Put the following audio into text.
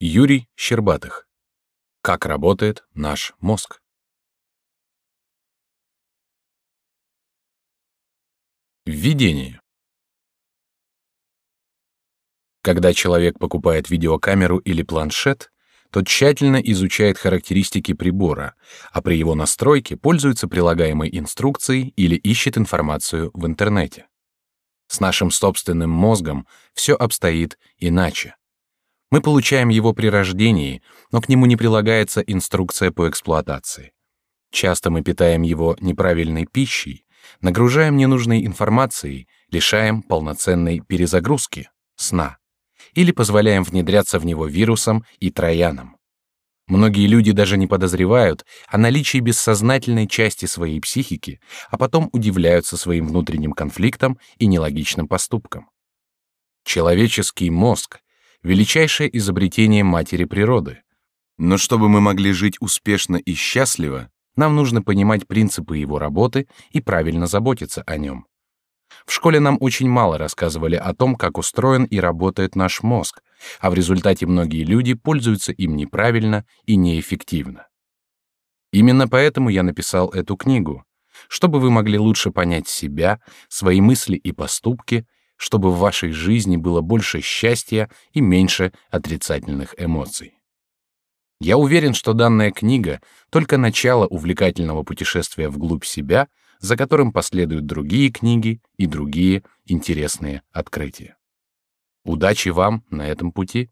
Юрий Щербатых. Как работает наш мозг? Введение. Когда человек покупает видеокамеру или планшет, то тщательно изучает характеристики прибора, а при его настройке пользуется прилагаемой инструкцией или ищет информацию в интернете. С нашим собственным мозгом все обстоит иначе. Мы получаем его при рождении, но к нему не прилагается инструкция по эксплуатации. Часто мы питаем его неправильной пищей, нагружаем ненужной информацией, лишаем полноценной перезагрузки, сна или позволяем внедряться в него вирусам и троянам. Многие люди даже не подозревают о наличии бессознательной части своей психики, а потом удивляются своим внутренним конфликтам и нелогичным поступкам. Человеческий мозг — величайшее изобретение матери природы. Но чтобы мы могли жить успешно и счастливо, нам нужно понимать принципы его работы и правильно заботиться о нем. В школе нам очень мало рассказывали о том, как устроен и работает наш мозг, а в результате многие люди пользуются им неправильно и неэффективно. Именно поэтому я написал эту книгу, чтобы вы могли лучше понять себя, свои мысли и поступки, чтобы в вашей жизни было больше счастья и меньше отрицательных эмоций. Я уверен, что данная книга — только начало увлекательного путешествия вглубь себя — за которым последуют другие книги и другие интересные открытия. Удачи вам на этом пути!